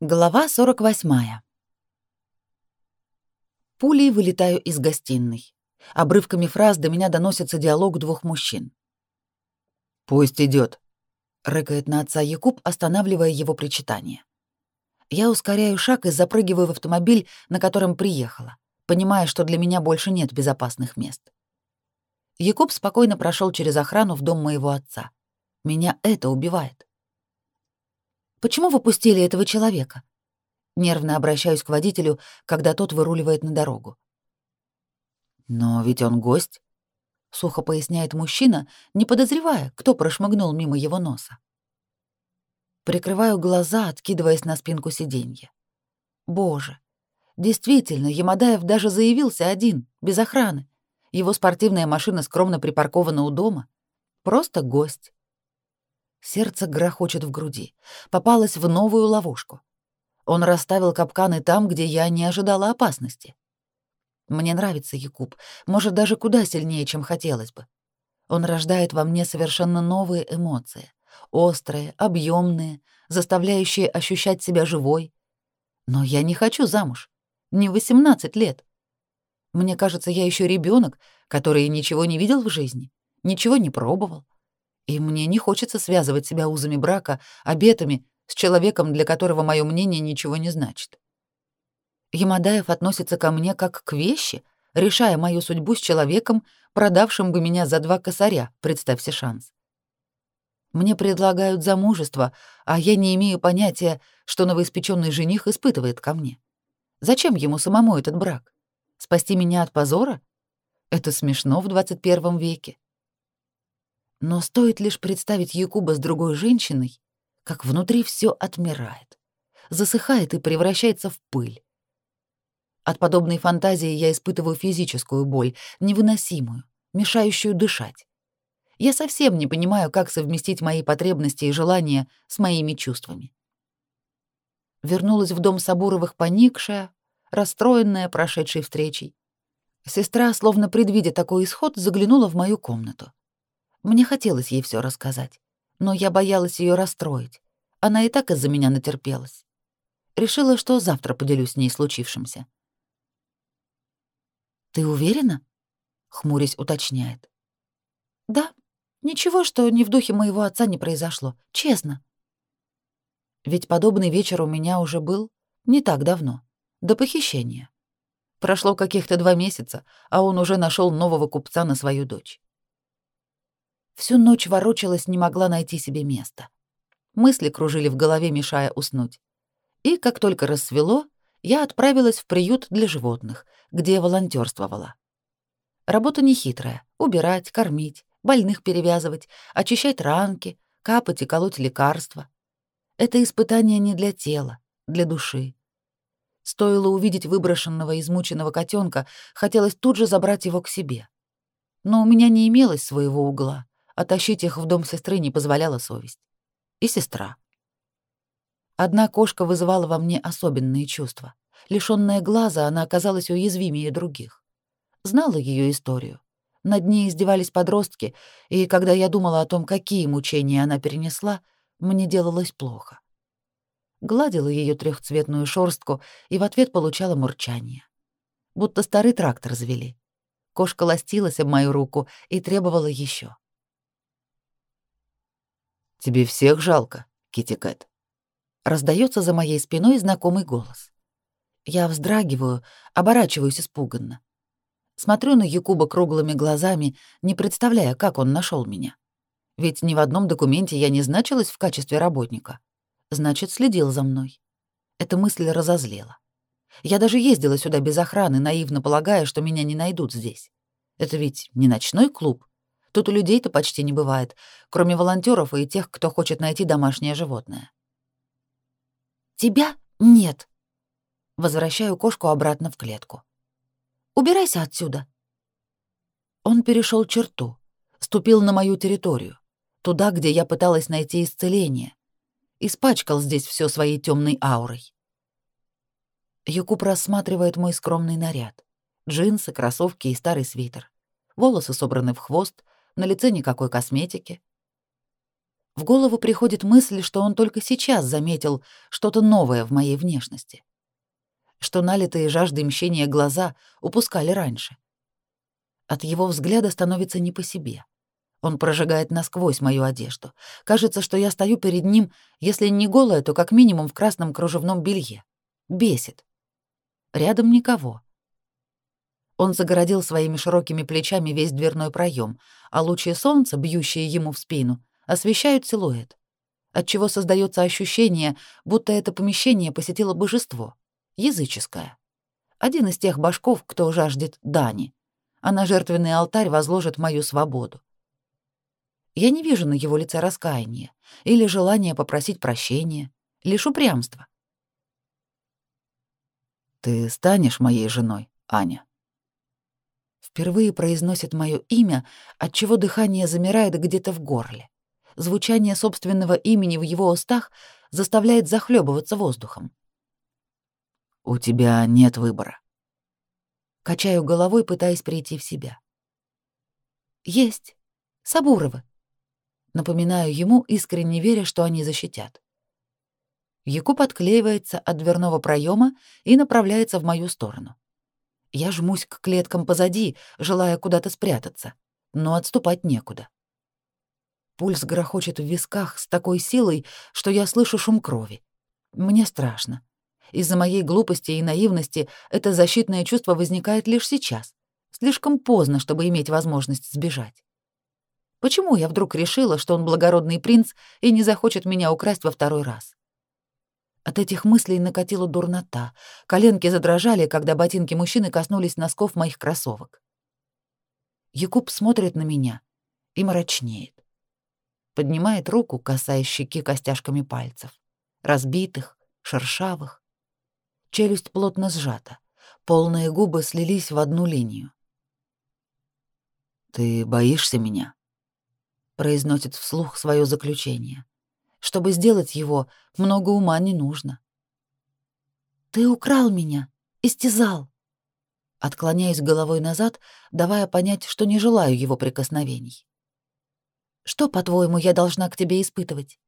Глава 48. Пулей вылетаю из гостиной. Обрывками фраз до меня доносится диалог двух мужчин. «Пусть идет, рыкает на отца Якуб, останавливая его причитание. Я ускоряю шаг и запрыгиваю в автомобиль, на котором приехала, понимая, что для меня больше нет безопасных мест. Якуб спокойно прошел через охрану в дом моего отца. Меня это убивает. Почему вы пустили этого человека? Нервно обращаюсь к водителю, когда тот выруливает на дорогу. Но ведь он гость, сухо поясняет мужчина, не подозревая, кто прошмыгнул мимо его носа. Прикрываю глаза, откидываясь на спинку сиденья. Боже, действительно, Ямадаев даже заявился один, без охраны. Его спортивная машина скромно припаркована у дома. Просто гость. Сердце грохочет в груди. Попалась в новую ловушку. Он расставил капканы там, где я не ожидала опасности. Мне нравится Якуб, может, даже куда сильнее, чем хотелось бы. Он рождает во мне совершенно новые эмоции. Острые, объемные, заставляющие ощущать себя живой. Но я не хочу замуж. Не 18 лет. Мне кажется, я еще ребенок, который ничего не видел в жизни, ничего не пробовал. И мне не хочется связывать себя узами брака, а обетами, с человеком, для которого мое мнение ничего не значит. Емадаев относится ко мне как к вещи, решая мою судьбу с человеком, продавшим бы меня за два косаря, представьте шанс. Мне предлагают замужество, а я не имею понятия, что новоиспеченный жених испытывает ко мне. Зачем ему самому этот брак? Спасти меня от позора? Это смешно в 21 веке. Но стоит лишь представить Якуба с другой женщиной, как внутри все отмирает, засыхает и превращается в пыль. От подобной фантазии я испытываю физическую боль, невыносимую, мешающую дышать. Я совсем не понимаю, как совместить мои потребности и желания с моими чувствами. Вернулась в дом Сабуровых поникшая, расстроенная прошедшей встречей. Сестра, словно предвидя такой исход, заглянула в мою комнату. Мне хотелось ей все рассказать, но я боялась ее расстроить. Она и так из-за меня натерпелась. Решила, что завтра поделюсь с ней случившимся. «Ты уверена?» — хмурясь уточняет. «Да, ничего, что ни в духе моего отца не произошло, честно». Ведь подобный вечер у меня уже был не так давно, до похищения. Прошло каких-то два месяца, а он уже нашел нового купца на свою дочь. Всю ночь ворочалась, не могла найти себе места. Мысли кружили в голове, мешая уснуть. И как только рассвело, я отправилась в приют для животных, где волонтёрствовала. Работа нехитрая — убирать, кормить, больных перевязывать, очищать ранки, капать и колоть лекарства. Это испытание не для тела, для души. Стоило увидеть выброшенного измученного котенка, хотелось тут же забрать его к себе. Но у меня не имелось своего угла, Оттащить их в дом сестры не позволяла совесть. И сестра. Одна кошка вызывала во мне особенные чувства. Лишённая глаза, она оказалась уязвимее других. Знала её историю. Над ней издевались подростки, и когда я думала о том, какие мучения она перенесла, мне делалось плохо. Гладила её трёхцветную шорстку и в ответ получала мурчание. Будто старый трактор завели. Кошка ластилась об мою руку и требовала ещё. Тебе всех жалко, Китикет. Раздается за моей спиной знакомый голос. Я вздрагиваю, оборачиваюсь испуганно. Смотрю на Якуба круглыми глазами, не представляя, как он нашел меня. Ведь ни в одном документе я не значилась в качестве работника. Значит, следил за мной. Эта мысль разозлила. Я даже ездила сюда без охраны, наивно полагая, что меня не найдут здесь. Это ведь не ночной клуб. Тут у людей-то почти не бывает, кроме волонтеров и тех, кто хочет найти домашнее животное. «Тебя нет!» Возвращаю кошку обратно в клетку. «Убирайся отсюда!» Он перешел черту, ступил на мою территорию, туда, где я пыталась найти исцеление. Испачкал здесь все своей темной аурой. Юкуб рассматривает мой скромный наряд. Джинсы, кроссовки и старый свитер. Волосы собраны в хвост, на лице никакой косметики. В голову приходит мысль, что он только сейчас заметил что-то новое в моей внешности. Что налитые жаждой мщения глаза упускали раньше. От его взгляда становится не по себе. Он прожигает насквозь мою одежду. Кажется, что я стою перед ним, если не голая, то как минимум в красном кружевном белье. Бесит. Рядом никого. Он загородил своими широкими плечами весь дверной проем, а лучи солнца, бьющие ему в спину, освещают силуэт, отчего создается ощущение, будто это помещение посетило божество, языческое. Один из тех башков, кто жаждет дани, а на жертвенный алтарь возложит мою свободу. Я не вижу на его лице раскаяния или желания попросить прощения, лишь упрямство. «Ты станешь моей женой, Аня?» Впервые произносит мое имя, от чего дыхание замирает где-то в горле. Звучание собственного имени в его устах заставляет захлебываться воздухом. «У тебя нет выбора». Качаю головой, пытаясь прийти в себя. «Есть. Сабуровы». Напоминаю ему, искренне веря, что они защитят. Якуб отклеивается от дверного проема и направляется в мою сторону. Я жмусь к клеткам позади, желая куда-то спрятаться, но отступать некуда. Пульс грохочет в висках с такой силой, что я слышу шум крови. Мне страшно. Из-за моей глупости и наивности это защитное чувство возникает лишь сейчас. Слишком поздно, чтобы иметь возможность сбежать. Почему я вдруг решила, что он благородный принц и не захочет меня украсть во второй раз? От этих мыслей накатила дурнота. Коленки задрожали, когда ботинки мужчины коснулись носков моих кроссовок. Якуб смотрит на меня и мрачнеет. Поднимает руку, касаясь щеки костяшками пальцев. Разбитых, шершавых. Челюсть плотно сжата. Полные губы слились в одну линию. «Ты боишься меня?» — произносит вслух свое заключение. Чтобы сделать его, много ума не нужно. «Ты украл меня! Истязал!» Отклоняюсь головой назад, давая понять, что не желаю его прикосновений. «Что, по-твоему, я должна к тебе испытывать?»